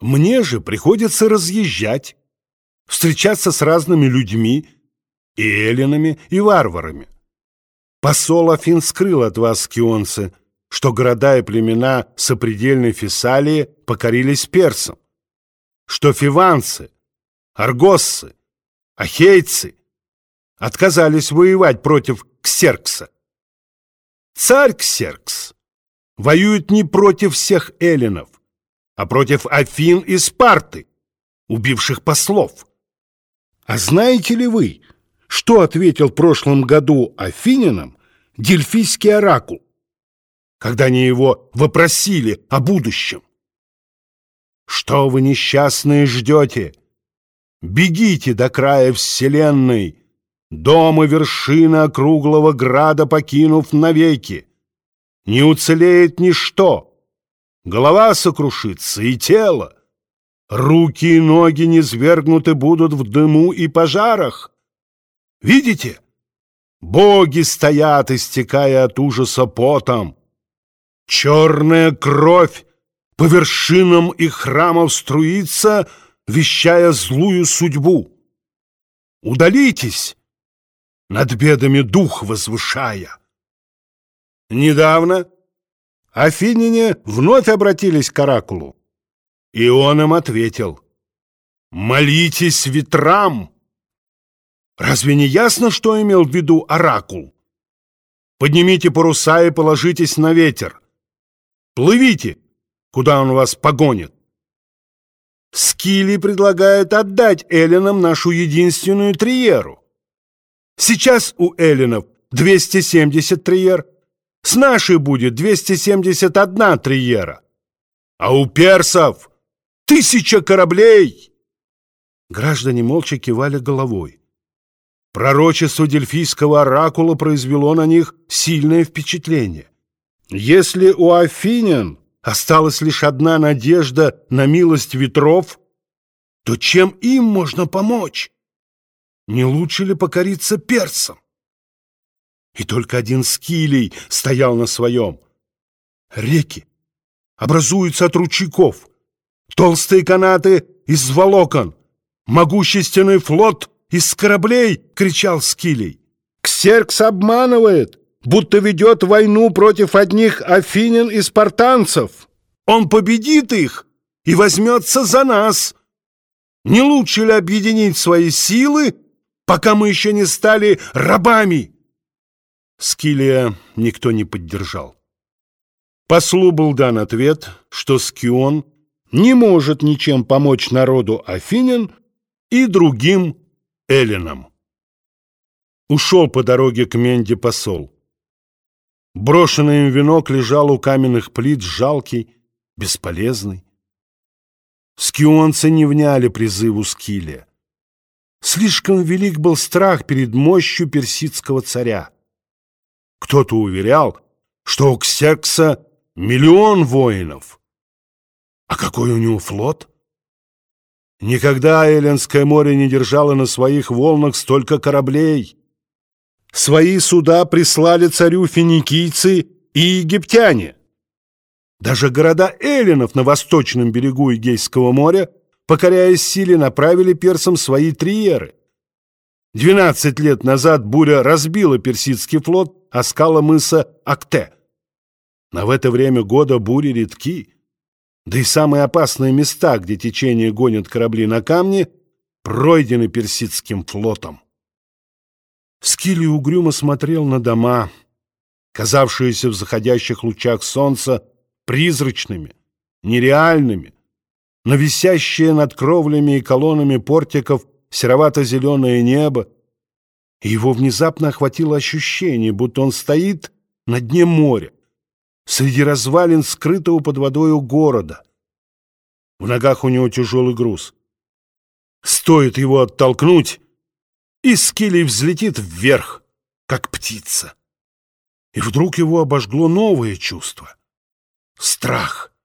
Мне же приходится разъезжать, встречаться с разными людьми, и эллинами, и варварами. Посол Афин скрыл от вас, скионцы, что города и племена сопредельной Фессалии покорились персам, что фиванцы, аргоссы, ахейцы отказались воевать против Ксеркса. Царь Ксеркс воюет не против всех эллинов, а против Афин и Спарты, убивших послов. А знаете ли вы, что ответил в прошлом году афинянам Дельфийский оракул, когда они его вопросили о будущем? Что вы, несчастные, ждете? Бегите до края вселенной, Дом и вершина округлого града покинув навеки. Не уцелеет ничто, голова сокрушится и тело. Руки и ноги низвергнуты будут в дыму и пожарах. Видите? Боги стоят, истекая от ужаса потом. Черная кровь по вершинам их храмов струится, вещая злую судьбу. Удалитесь, над бедами дух возвышая. Недавно афиняне вновь обратились к оракулу, и он им ответил, «Молитесь ветрам!» Разве не ясно, что имел в виду оракул? Поднимите паруса и положитесь на ветер. Плывите, куда он вас погонит. Скили предлагает отдать эллинам нашу единственную триеру. Сейчас у эллинов 270 триер, с нашей будет 271 триера, а у персов тысяча кораблей. Граждане молча кивали головой. Пророчество дельфийского оракула произвело на них сильное впечатление. Если у афинян осталась лишь одна надежда на милость ветров, то чем им можно помочь? Не лучше ли покориться персам? И только один скилий стоял на своем. Реки образуются от ручейков, толстые канаты из волокон, могущественный флот из кораблей, кричал скилий. Ксеркс обманывает, будто ведет войну против одних афинян и спартанцев. Он победит их и возьмется за нас. Не лучше ли объединить свои силы пока мы еще не стали рабами!» Скилия никто не поддержал. Послу был дан ответ, что Скион не может ничем помочь народу Афинян и другим эллинам. Ушел по дороге к Менде посол. Брошенный им венок лежал у каменных плит, жалкий, бесполезный. Скионцы не вняли призыву Скилия. Слишком велик был страх перед мощью персидского царя. Кто-то уверял, что у Ксеркса миллион воинов. А какой у него флот? Никогда Эллинское море не держало на своих волнах столько кораблей. Свои суда прислали царю финикийцы и египтяне. Даже города эллинов на восточном берегу Эгейского моря покоряя силе, направили персам свои триеры. Двенадцать лет назад буря разбила персидский флот о скала мыса Акте. Но в это время года бури редки, да и самые опасные места, где течение гонит корабли на камни, пройдены персидским флотом. Скилли угрюмо смотрел на дома, казавшиеся в заходящих лучах солнца призрачными, нереальными, на висящее над кровлями и колоннами портиков серовато-зеленое небо, и его внезапно охватило ощущение, будто он стоит на дне моря, среди развалин скрытого под водою города. В ногах у него тяжелый груз. Стоит его оттолкнуть, и скелей взлетит вверх, как птица. И вдруг его обожгло новое чувство — страх —